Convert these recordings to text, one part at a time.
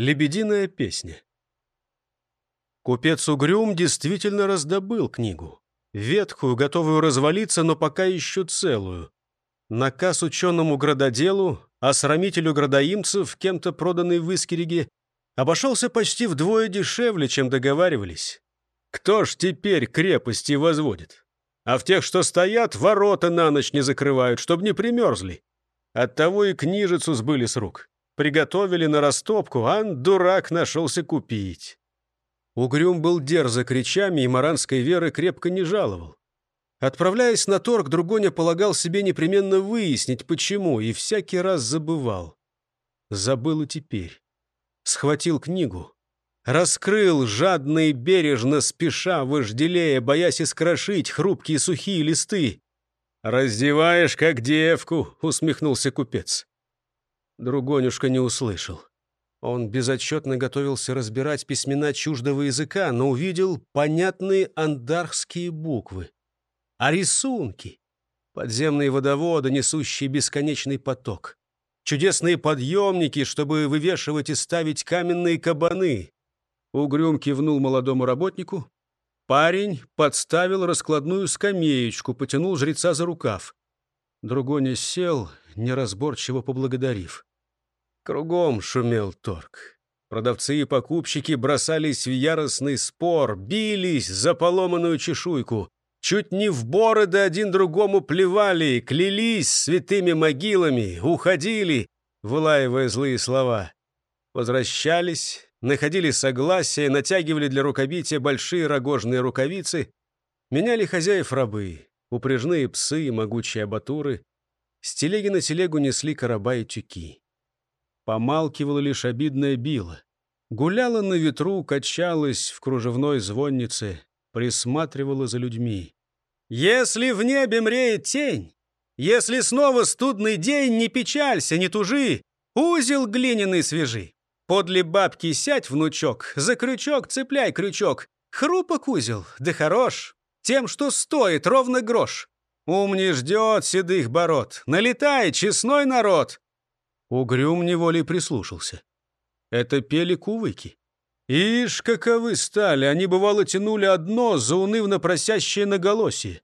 Лебединая песня. Купец Угрюм действительно раздобыл книгу. Ветхую, готовую развалиться, но пока еще целую. Наказ ученому-градоделу, осрамителю градоимцев, кем-то проданный в Искереге, обошелся почти вдвое дешевле, чем договаривались. Кто ж теперь крепости возводит? А в тех, что стоят, ворота на ночь не закрывают, чтобы не примерзли. Оттого и книжицу сбыли с рук. Приготовили на растопку, а дурак нашелся купить. Угрюм был дерзок речами и маранской веры крепко не жаловал. Отправляясь на торг, Другоня полагал себе непременно выяснить, почему, и всякий раз забывал. Забыл и теперь. Схватил книгу. Раскрыл, жадно и бережно, спеша, вожделея, боясь искрошить хрупкие сухие листы. «Раздеваешь, как девку», — усмехнулся купец. Другонюшка не услышал. Он безотчетно готовился разбирать письмена чуждого языка, но увидел понятные андархские буквы. А рисунки? Подземные водоводы, несущие бесконечный поток. Чудесные подъемники, чтобы вывешивать и ставить каменные кабаны. Угрюм кивнул молодому работнику. Парень подставил раскладную скамеечку, потянул жреца за рукав. Другоня сел, неразборчиво поблагодарив. Кругом шумел торг. Продавцы и покупщики бросались в яростный спор, бились за поломанную чешуйку. Чуть не в бороды один другому плевали, клялись святыми могилами, уходили, вылаивая злые слова. Возвращались, находили согласие, натягивали для рукобития большие рогожные рукавицы, меняли хозяев рабы, упряжные псы и могучие абатуры. С телеги на телегу несли короба и тюки. Помалкивала лишь обидная била. Гуляла на ветру, качалась в кружевной звоннице, присматривала за людьми. «Если в небе мреет тень, если снова студный день, не печалься, не тужи, узел глиняный свежи. Подле бабки сядь, внучок, за крючок цепляй крючок. Хрупок узел, да хорош, тем, что стоит ровно грош. Ум не ждет седых бород, налетай, честной народ. Угрюм неволей прислушался. Это пели кувыки. Ишь, каковы стали, они, бывало, тянули одно заунывно просящее наголосие.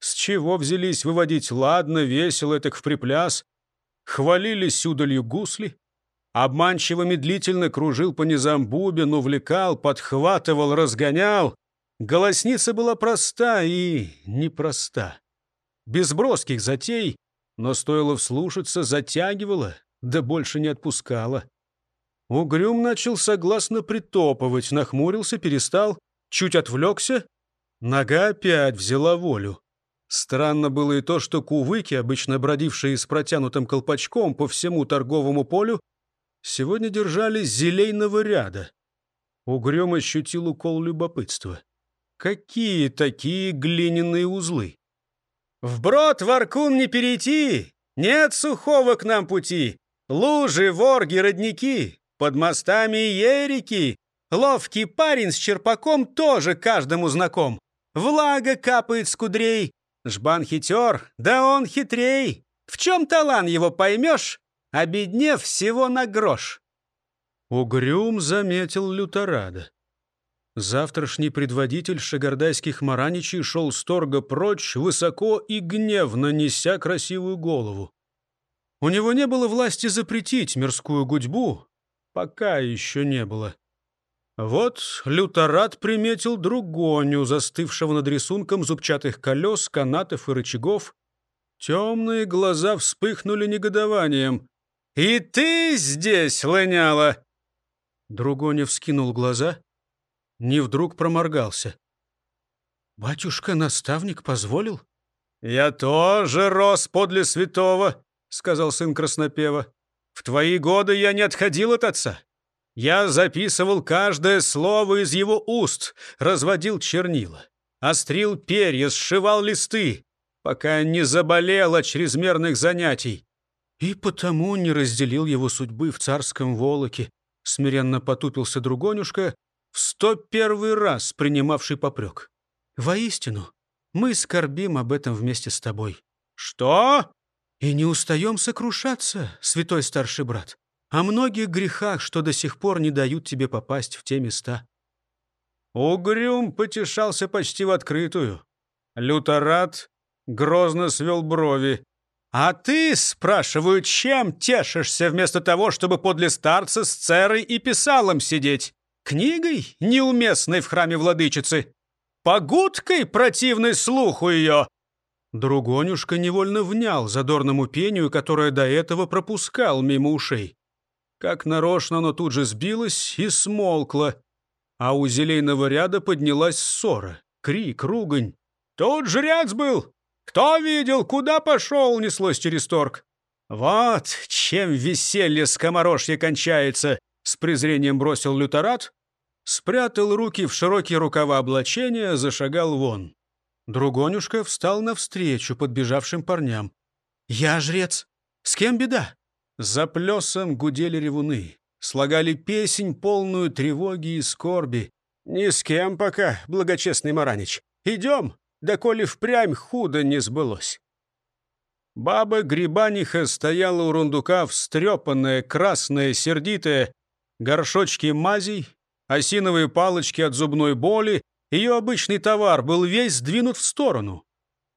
С чего взялись выводить ладно, весело, так в припляс? Хвалились удалью гусли. Обманчиво медлительно кружил по низам бубен, увлекал, подхватывал, разгонял. Голосница была проста и непроста. Без броских затей, но стоило вслушаться, затягивала, да больше не отпускала. Угрюм начал согласно притопывать, нахмурился, перестал, чуть отвлекся. Нога опять взяла волю. Странно было и то, что кувыки, обычно бродившие с протянутым колпачком по всему торговому полю, сегодня держались зелейного ряда. Угрюм ощутил укол любопытства. Какие такие глиняные узлы? «Вброд, Варкун, не перейти! Нет сухого к нам пути! Лужи, ворги, родники, под мостами ерики. Ловкий парень с черпаком тоже каждому знаком. Влага капает с кудрей. Жбан хитер, да он хитрей. В чем талант его поймешь, обеднев всего на грош. Угрюм заметил люторада. Завтрашний предводитель шагардайских мараничей шел с торга прочь, высоко и гневно неся красивую голову. У него не было власти запретить мирскую гудьбу, пока еще не было. Вот люторат приметил другоню, застывшего над рисунком зубчатых колес, канатов и рычагов. Темные глаза вспыхнули негодованием. «И ты здесь, лыняла!» Другоня вскинул глаза, не вдруг проморгался. «Батюшка-наставник позволил?» «Я тоже рос подле святого», — сказал сын Краснопева. «В твои годы я не отходил от отца. Я записывал каждое слово из его уст, разводил чернила, острил перья, сшивал листы, пока не заболел от чрезмерных занятий. И потому не разделил его судьбы в царском волоке, смиренно потупился другонюшка, в сто первый раз принимавший попрек. Воистину, мы скорбим об этом вместе с тобой. «Что?» И не устаем сокрушаться, святой старший брат. о многих грехах, что до сих пор не дают тебе попасть в те места». Угрюм потешался почти в открытую. Люторат грозно свел брови. «А ты, спрашиваю, чем тешишься вместо того, чтобы подле старца с церой и писалом сидеть? Книгой, неуместной в храме владычицы? Погудкой, противной слуху ее?» Другонюшка невольно внял задорному пению, которое до этого пропускал мимо ушей. Как нарочно оно тут же сбилось и смолкло, а у зелейного ряда поднялась ссора, крик, ругань. «Тут жрец был! Кто видел, куда пошел?» — неслось через торг. «Вот чем веселье скоморожье кончается!» — с презрением бросил люторат, спрятал руки в широкие рукава облачения, зашагал вон. Другонюшка встал навстречу подбежавшим парням. «Я жрец. С кем беда?» За плесом гудели ревуны, слагали песнь, полную тревоги и скорби. «Ни с кем пока, благочестный Маранич. Идем, да коли впрямь худо не сбылось». Баба Грибаниха стояла у рундука, встрепанная, красная, сердитая, горшочки мазей, осиновые палочки от зубной боли, ее обычный товар был весь сдвинут в сторону,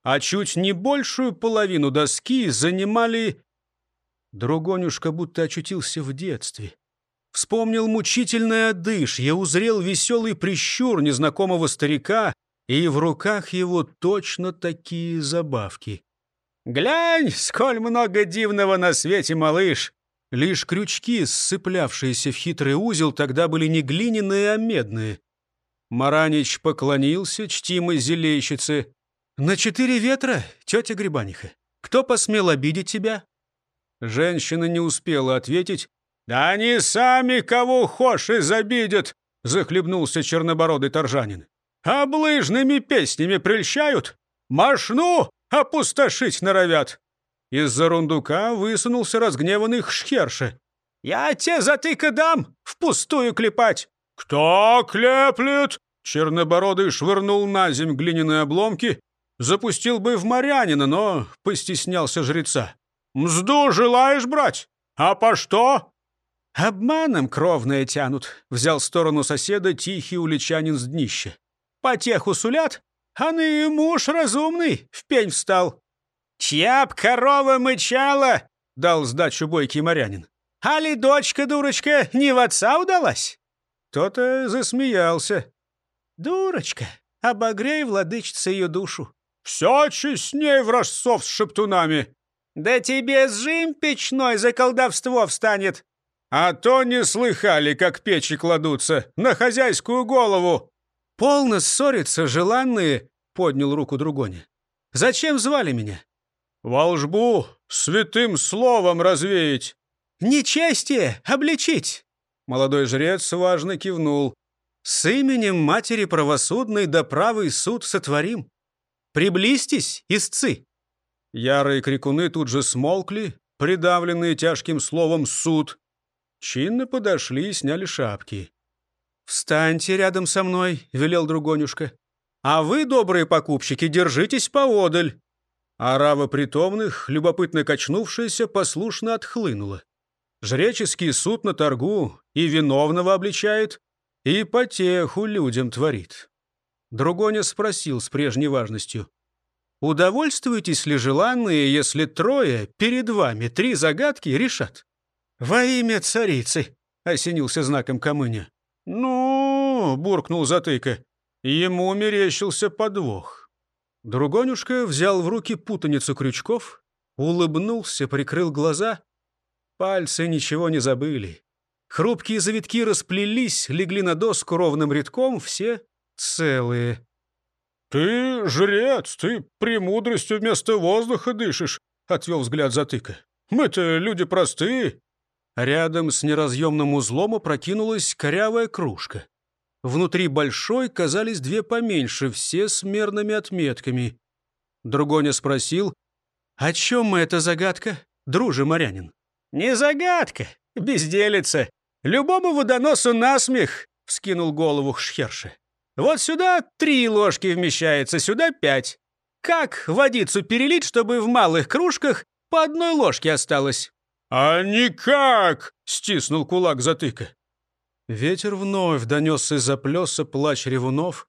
а чуть не большую половину доски занимали... Другонюшка будто очутился в детстве. Вспомнил мучительное одышье, узрел веселый прищур незнакомого старика, и в руках его точно такие забавки. «Глянь, сколь много дивного на свете, малыш!» Лишь крючки, сцеплявшиеся в хитрый узел, тогда были не глиняные, а медные. Маранич поклонился чтимой зелейщице. «На четыре ветра, тетя Грибаниха. Кто посмел обидеть тебя?» Женщина не успела ответить. «Да они сами кого хошь изобидят!» — захлебнулся чернобородый торжанин. «Облыжными песнями прельщают? Машну опустошить норовят!» Из-за рундука высунулся разгневанный Хшхерша. «Я те затыка дам, впустую клепать!» «Кто клеплет?» Чернобородый швырнул на земь глиняные обломки, запустил бы в морянина, но постеснялся жреца. «Мзду желаешь брать? А по что?» «Обманом кровные тянут», — взял сторону соседа тихий уличанин с днища. «Потеху сулят, а ны муж разумный, в пень встал». «Чья б корова мычала?» — дал сдачу бойкий морянин. «Али дочка, дурочка, не в отца удалась?» Кто-то засмеялся. «Дурочка, обогрей, владычица, ее душу». «Все честней вражцов с шептунами». «Да тебе сжим печной за колдовство встанет». «А то не слыхали, как печи кладутся, на хозяйскую голову». «Полно ссориться, желанные», — поднял руку Другоня. «Зачем звали меня?» «Волжбу святым словом развеять». «Нечестие обличить». Молодой жрец важно кивнул. «С именем матери правосудной да правый суд сотворим. Приблизьтесь, истцы!» Ярые крикуны тут же смолкли, придавленные тяжким словом «суд». Чинно подошли и сняли шапки. «Встаньте рядом со мной», — велел Другонюшка. «А вы, добрые покупщики, держитесь поодаль». Арава притомных, любопытно качнувшаяся, послушно отхлынула. Жреческий суд на торгу и виновного обличает, и потеху людям творит. Другоня спросил с прежней важностью. «Удовольствуетесь ли желанные, если трое перед вами три загадки решат?» «Во имя царицы!» — осенился знаком Камыня. «Ну...» — буркнул Затыка. Ему мерещился подвох. Другонюшка взял в руки путаницу крючков, улыбнулся, прикрыл глаза Пальцы ничего не забыли. Хрупкие завитки расплелись, легли на доску ровным рядком, все целые. «Ты жрец, ты премудростью вместо воздуха дышишь», — отвел взгляд затыка. «Мы-то люди простые». Рядом с неразъемным узлом опрокинулась корявая кружка. Внутри большой казались две поменьше, все с мерными отметками. Другоня спросил, «О чем эта загадка, друже морянин?» «Не загадка, безделица. Любому водоносу насмех!» — вскинул голову Шхерша. «Вот сюда три ложки вмещается, сюда пять. Как водицу перелить, чтобы в малых кружках по одной ложке осталось?» «А никак!» — стиснул кулак затыка. Ветер вновь донес из-за плеса плач ревунов.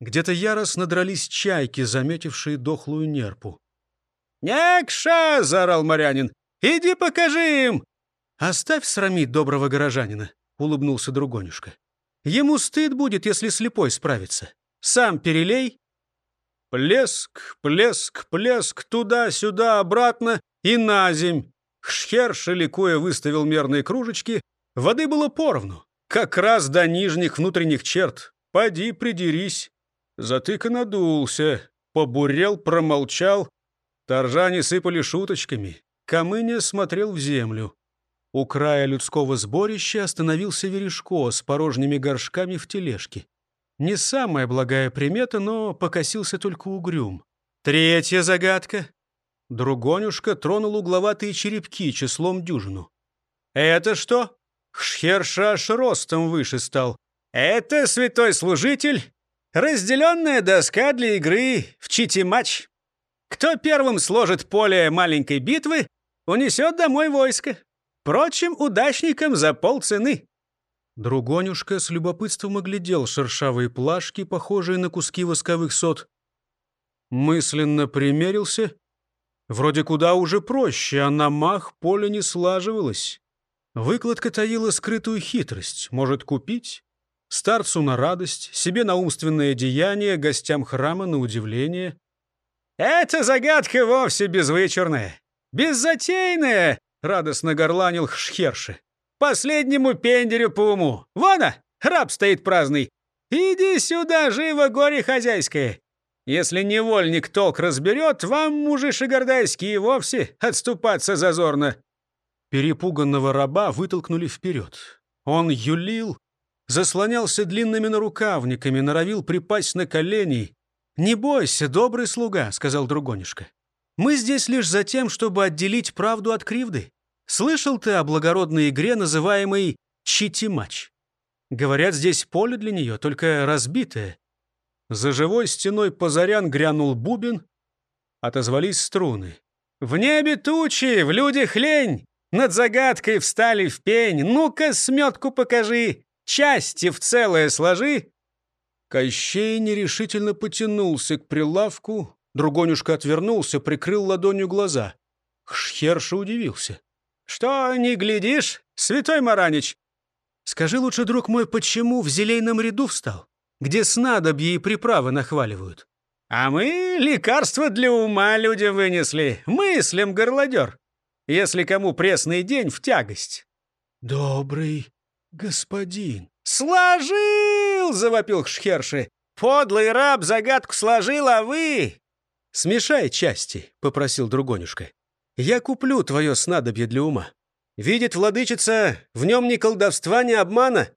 Где-то яростно дрались чайки, заметившие дохлую нерпу. «Некша!» — заорал морянин. «Иди покажи им!» «Оставь срамить доброго горожанина», — улыбнулся другонюшка. «Ему стыд будет, если слепой справится. Сам перелей». Плеск, плеск, плеск, туда-сюда, обратно и на земь. Шхерш, ликуя, выставил мерные кружечки. Воды было поровну, как раз до нижних внутренних черт. Поди, придерись. Затыка надулся, побурел, промолчал. Торжане сыпали шуточками. Камыня смотрел в землю. У края людского сборища остановился Верешко с порожними горшками в тележке. Не самая благая примета, но покосился только угрюм. Третья загадка. Другонюшка тронул угловатые черепки числом дюжину. «Это что?» Хшхерша аж ростом выше стал. «Это святой служитель. Разделенная доска для игры в чити-матч. Кто первым сложит поле маленькой битвы, унесет домой войско. Впрочем, удачникам за полцены». Другонюшка с любопытством оглядел шершавые плашки, похожие на куски восковых сот. Мысленно примерился. Вроде куда уже проще, а на мах поле не слаживалось. Выкладка таила скрытую хитрость. Может купить? Старцу на радость, себе на умственное деяние, гостям храма на удивление. «Это загадка вовсе безвычурная, беззатейная!» — радостно горланил Хшхерши. «Последнему пендерю по уму! Вона, раб стоит праздный! Иди сюда, живо горе хозяйское! Если невольник толк разберет, вам, мужи шигардайские, вовсе отступаться зазорно!» Перепуганного раба вытолкнули вперед. Он юлил, заслонялся длинными нарукавниками, норовил припасть на колени. «Не бойся, добрый слуга», — сказал другонишка. Мы здесь лишь за тем, чтобы отделить правду от кривды. Слышал ты о благородной игре, называемой чити-матч? Говорят, здесь поле для нее, только разбитое. За живой стеной позарян грянул бубен, отозвались струны. «В небе тучи, в людях лень! Над загадкой встали в пень! Ну-ка, сметку покажи! Части в целое сложи!» Кощей нерешительно потянулся к прилавку, Другонюшка отвернулся, прикрыл ладонью глаза. Хшхерша удивился. «Что, не глядишь, святой Маранич?» «Скажи лучше, друг мой, почему в зелейном ряду встал, где снадобья и приправы нахваливают?» «А мы лекарства для ума людям вынесли, мыслям горлодер, если кому пресный день в тягость». «Добрый господин». «Сложил!» — завопил Хшхерши. «Подлый раб загадку сложил, а вы «Смешай части», — попросил другонюшка. «Я куплю твое снадобье для ума. Видит владычица, в нем ни колдовства, ни обмана.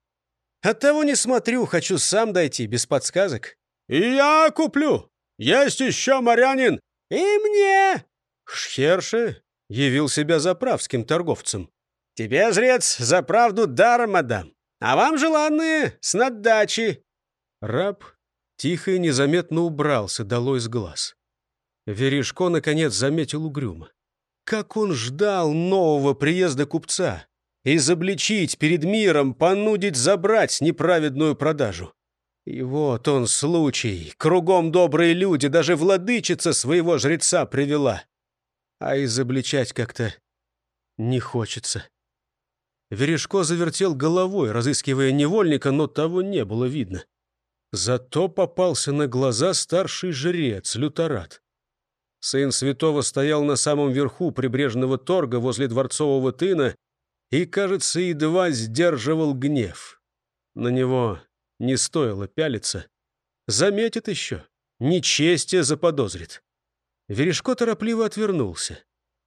Оттого не смотрю, хочу сам дойти, без подсказок». «И я куплю! Есть еще морянин!» «И мне!» Шхерше явил себя заправским торговцем. «Тебе, жрец, за правду даром отдам, а вам желанные с наддачи!» Раб тихо и незаметно убрался, долой с глаз. Верешко, наконец, заметил угрюмо. Как он ждал нового приезда купца! Изобличить перед миром, понудить забрать неправедную продажу. И вот он случай. Кругом добрые люди, даже владычица своего жреца привела. А изобличать как-то не хочется. Верешко завертел головой, разыскивая невольника, но того не было видно. Зато попался на глаза старший жрец, люторат. Сын святого стоял на самом верху прибрежного торга возле дворцового тына и, кажется, едва сдерживал гнев. На него не стоило пялиться. Заметит еще, нечестие заподозрит. Верешко торопливо отвернулся.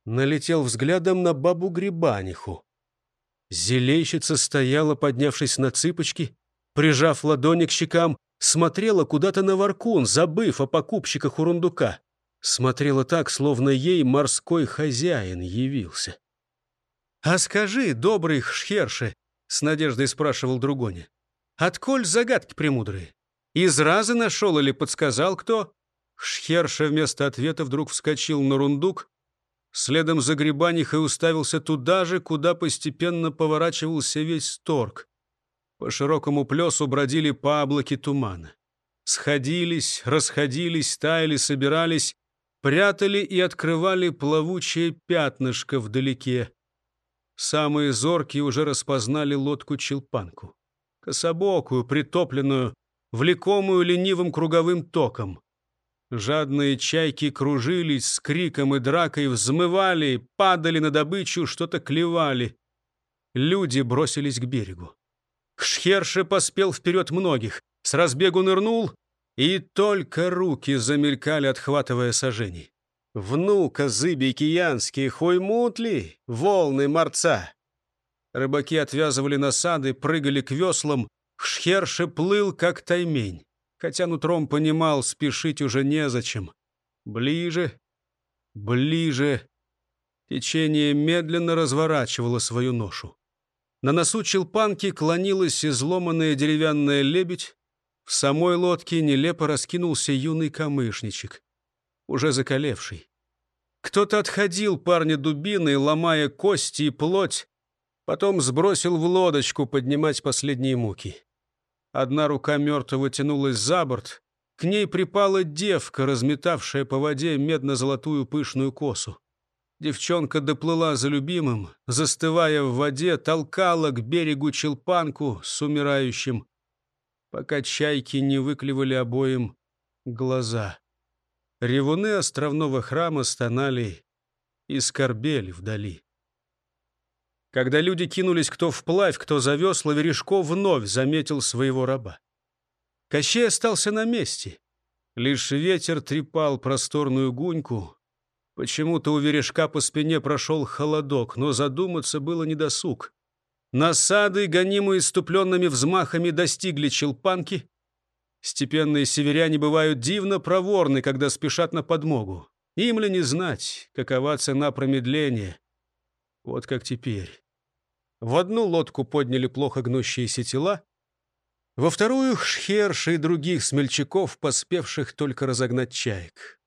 Налетел взглядом на бабу Грибаниху. Зелейщица стояла, поднявшись на цыпочки, прижав ладони к щекам, смотрела куда-то на воркун, забыв о покупщиках у рундука смотрела так, словно ей морской хозяин явился. «А скажи, добрый Хшхерши», — с надеждой спрашивал Другоня, «отколь загадки премудрые? Из раза нашел или подсказал кто?» Шхерша вместо ответа вдруг вскочил на рундук, Следом за Грибанихой уставился туда же, куда постепенно поворачивался весь торг. По широкому плесу бродили паблоки тумана. Сходились, расходились, таяли, собирались, прятали и открывали плавучее пятнышко вдалеке. Самые зоркие уже распознали лодку-челпанку. Кособокую, притопленную, влекомую ленивым круговым током. Жадные чайки кружились с криком и дракой, взмывали, падали на добычу, что-то клевали. Люди бросились к берегу. Шхерше поспел вперед многих, с разбегу нырнул, и только руки замелькали, отхватывая сажений. Внука зыби киянские, хоймутли, волны морца. Рыбаки отвязывали насады, прыгали к веслам, Шхерше плыл, как таймень, хотя нутром понимал, спешить уже незачем. Ближе, ближе. Течение медленно разворачивало свою ношу. На носу челпанки клонилась изломанная деревянная лебедь. В самой лодке нелепо раскинулся юный камышничек, уже закалевший. Кто-то отходил парня дубиной, ломая кости и плоть, потом сбросил в лодочку поднимать последние муки. Одна рука мертвого тянулась за борт, к ней припала девка, разметавшая по воде медно-золотую пышную косу. Девчонка доплыла за любимым, застывая в воде, толкала к берегу челпанку с умирающим, пока чайки не выклевали обоим глаза. Ревуны островного храма стонали и скорбели вдали. Когда люди кинулись кто вплавь, кто за весла, вновь заметил своего раба. Кощей остался на месте. Лишь ветер трепал просторную гуньку, Почему-то у верешка по спине прошел холодок, но задуматься было недосуг. Насады, гонимые иступленными взмахами, достигли челпанки. Степенные северяне бывают дивно проворны, когда спешат на подмогу. Им ли не знать, какова цена промедления? Вот как теперь. В одну лодку подняли плохо гнущиеся тела, во вторую — шхерши и других смельчаков, поспевших только разогнать чаек.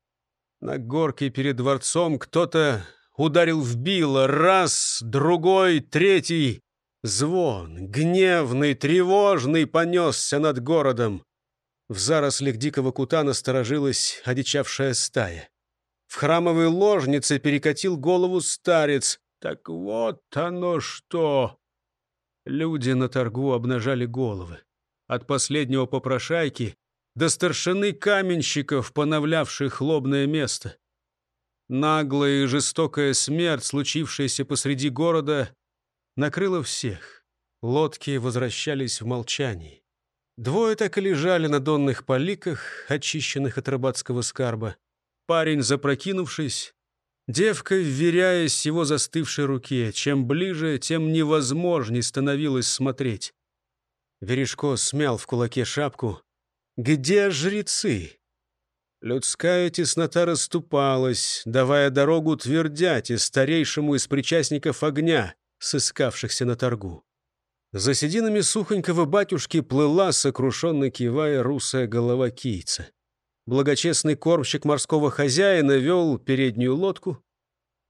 На горке перед дворцом кто-то ударил в било. Раз, другой, третий. Звон, гневный, тревожный, понесся над городом. В зарослях дикого кута насторожилась одичавшая стая. В храмовой ложнице перекатил голову старец. Так вот оно что! Люди на торгу обнажали головы. От последнего попрошайки до старшины каменщиков, поновлявших лобное место. Наглая и жестокая смерть, случившаяся посреди города, накрыла всех. Лодки возвращались в молчании. Двое так и лежали на донных поликах, очищенных от рыбацкого скарба. Парень, запрокинувшись, девка, вверяясь его застывшей руке, чем ближе, тем невозможней становилось смотреть. Верешко смял в кулаке шапку, где жрецы? Людская теснота расступалась, давая дорогу твердяти старейшему из причастников огня, сыскавшихся на торгу. За сединами сухонького батюшки плыла, сокрушенно кивая, русая голова кийца. Благочестный кормщик морского хозяина вел переднюю лодку.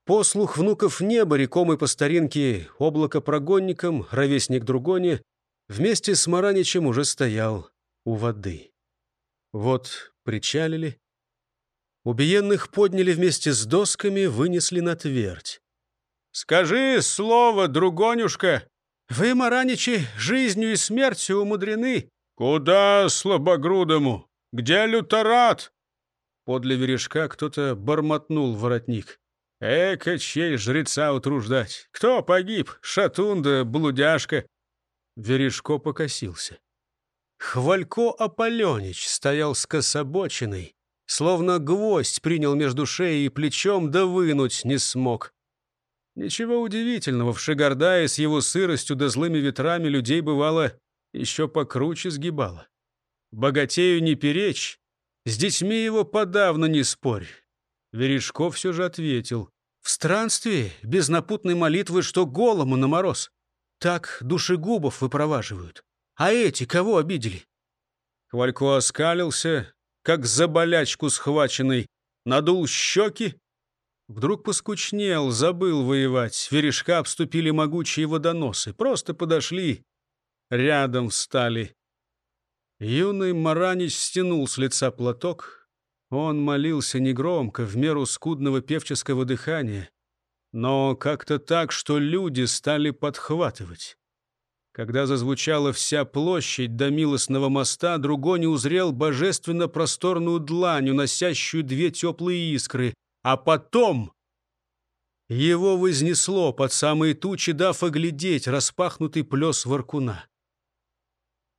Послух внуков неба, рекомый по старинке облако-прогонником, ровесник Другоне, вместе с Мараничем уже стоял у воды. Вот причалили. Убиенных подняли вместе с досками, вынесли на твердь. «Скажи слово, другонюшка! Вы, Мараничи, жизнью и смертью умудрены!» «Куда слабогрудому? Где люторат?» Подле верешка кто-то бормотнул воротник. «Эка, чей жреца утруждать? Кто погиб? Шатунда, блудяшка?» Верешко покосился. Хвалько Аполёнич стоял скособоченный, словно гвоздь принял между шеей и плечом, да вынуть не смог. Ничего удивительного, в Шигардае с его сыростью да злыми ветрами людей бывало еще покруче сгибало. Богатею не перечь, с детьми его подавно не спорь. Верешков все же ответил. В странстве, без напутной молитвы, что голому на мороз. Так душегубов выпроваживают. А эти кого обидели?» Хвалько оскалился, как за болячку схваченный, надул щеки. Вдруг поскучнел, забыл воевать. Верешка обступили могучие водоносы. Просто подошли, рядом встали. Юный Маранич стянул с лица платок. Он молился негромко, в меру скудного певческого дыхания, но как-то так, что люди стали подхватывать. Когда зазвучала вся площадь до милостного моста, Другой не узрел божественно просторную длань, уносящую две теплые искры, а потом его вознесло под самые тучи, дав оглядеть распахнутый плес воркуна.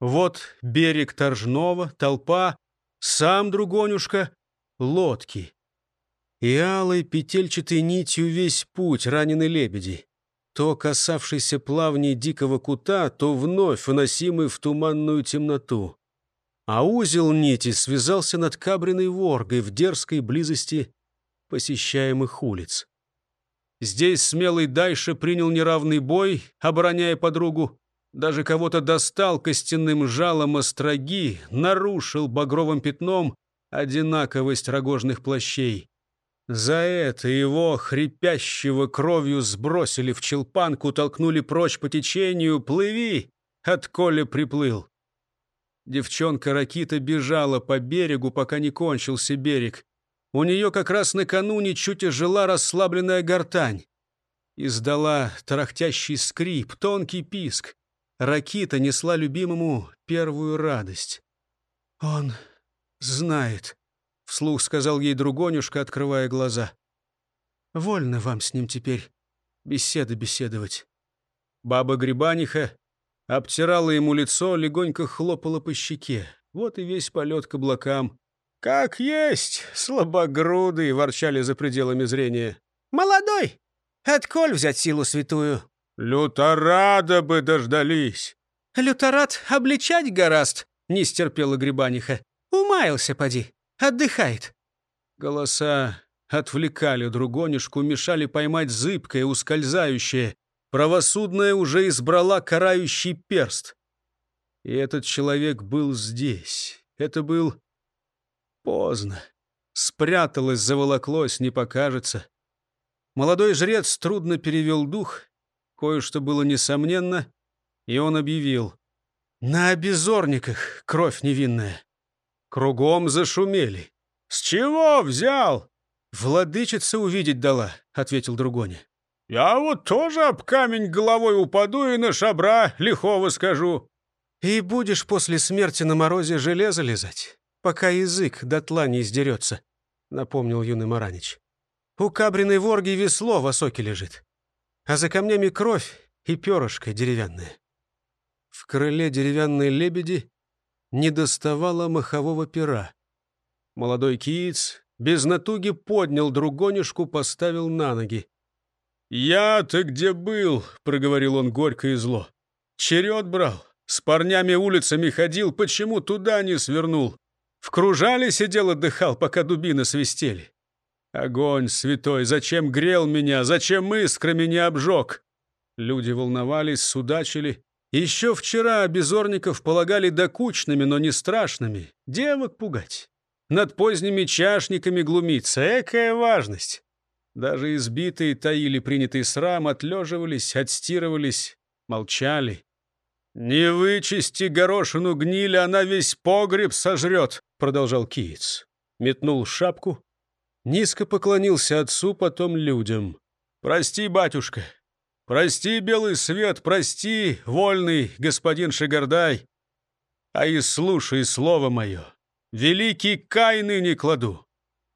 Вот берег Торжного, толпа, сам Другонюшка, лодки. И алой петельчатой нитью весь путь ранены лебеди. То касавшийся плавней дикого кута, то вновь уносимый в туманную темноту. А узел нити связался над Кабриной воргой в дерзкой близости посещаемых улиц. Здесь смелый Дайша принял неравный бой, обороняя подругу. Даже кого-то достал костяным жалом остроги, нарушил багровым пятном одинаковость рогожных плащей. За это его, хрипящего кровью, сбросили в челпанку, толкнули прочь по течению. «Плыви!» — от Коля приплыл. Девчонка Ракита бежала по берегу, пока не кончился берег. У нее как раз накануне чуть ожила расслабленная гортань. Издала тарахтящий скрип, тонкий писк. Ракита несла любимому первую радость. «Он знает», — вслух сказал ей другонюшка, открывая глаза. «Вольно вам с ним теперь беседы беседовать». Баба Грибаниха обтирала ему лицо, легонько хлопала по щеке. Вот и весь полет к облакам. «Как есть, слабогрудый!» — ворчали за пределами зрения. «Молодой! Отколь взять силу святую?» «Люторада бы дождались!» «Люторат обличать гораст!» — не стерпела Грибаниха. «Умаялся, поди, отдыхает!» Голоса отвлекали другонишку, мешали поймать зыбкое, ускользающее. Правосудная уже избрала карающий перст. И этот человек был здесь. Это был Поздно. Спряталось, заволоклось, не покажется. Молодой жрец трудно перевел дух. Кое-что было несомненно, и он объявил. «На обезорниках кровь невинная». Кругом зашумели. «С чего взял?» «Владычица увидеть дала», — ответил Другоня. «Я вот тоже об камень головой упаду и на шабра лихого скажу». «И будешь после смерти на морозе железо лизать?» Пока язык дотла не издерется», — напомнил юный Маранич. «У кабриной ворги весло в осоке лежит, а за камнями кровь и перышко деревянное». В крыле деревянной лебеди не доставало махового пера. Молодой киец без натуги поднял другонишку, поставил на ноги. «Я-то где был?» — проговорил он горько и зло. «Черед брал, с парнями улицами ходил, почему туда не свернул? В кружале сидел отдыхал, пока дубины свистели. Огонь святой, зачем грел меня, зачем искрами не обжег? Люди волновались, судачили. Еще вчера безорников полагали докучными, но не страшными. Девок пугать. Над поздними чашниками глумиться. Экая важность. Даже избитые таили принятый срам, отлеживались, отстирывались, молчали. «Не вычисти горошину гнили, она весь погреб сожрет», — продолжал Киец. Метнул шапку, низко поклонился отцу, потом людям. «Прости, батюшка, прости, белый свет, прости, вольный господин Шигардай, а и слушай слово мое. Великий кай ныне кладу.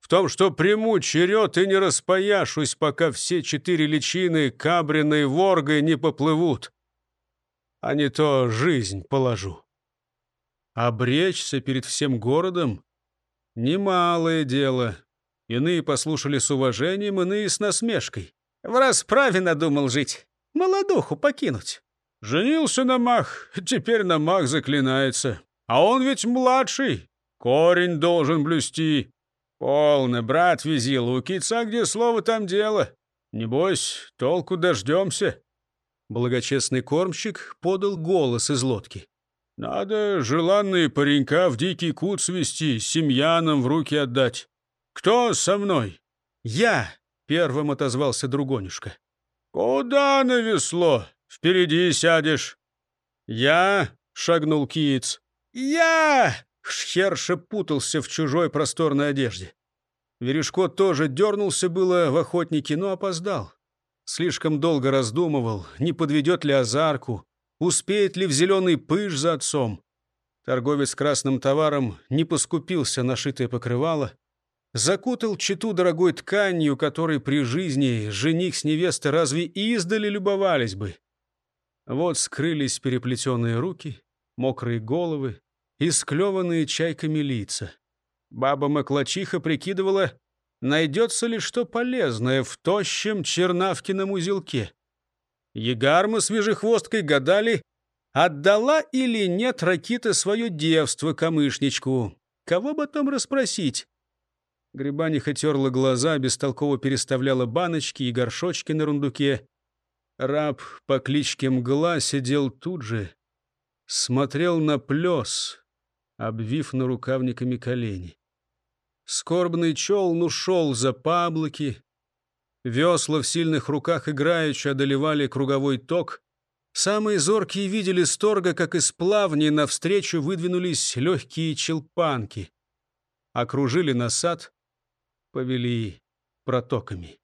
В том, что приму черед и не распояшусь, пока все четыре личины кабриной воргой не поплывут а не то жизнь положу. Обречься перед всем городом — немалое дело. Иные послушали с уважением, иные с насмешкой. В расправе надумал жить, молодуху покинуть. Женился на мах, теперь на мах заклинается. А он ведь младший, корень должен блюсти. Полно, брат визил, у кица где слово, там дело. Небось, толку дождемся. Благочестный кормщик подал голос из лодки. «Надо желанные паренька в дикий кут свести, семьянам в руки отдать. Кто со мной?» «Я!» — первым отозвался Другонюшка. «Куда на весло? Впереди сядешь». «Я?» — шагнул киец. «Я!» — Шхерша путался в чужой просторной одежде. Верешко тоже дернулся было в охотнике, но опоздал. Слишком долго раздумывал, не подведет ли азарку, успеет ли в зеленый пыш за отцом. Торговец красным товаром не поскупился на шитое покрывало, закутал читу дорогой тканью, которой при жизни жених с невестой разве издали любовались бы. Вот скрылись переплетенные руки, мокрые головы и склеванные чайками лица. Баба Маклачиха прикидывала, найдется ли что полезное в тощем чернавкином узелке. Егарма с вежехвосткой гадали, отдала или нет Ракита свое девство камышничку. Кого бы там расспросить? Грибаниха терла глаза, бестолково переставляла баночки и горшочки на рундуке. Раб по кличке Мгла сидел тут же, смотрел на плес, обвив нарукавниками колени. Скорбный челн ушел за паблоки. Весла в сильных руках играючи одолевали круговой ток. Самые зоркие видели сторга, как из плавни навстречу выдвинулись легкие челпанки. Окружили насад, повели протоками.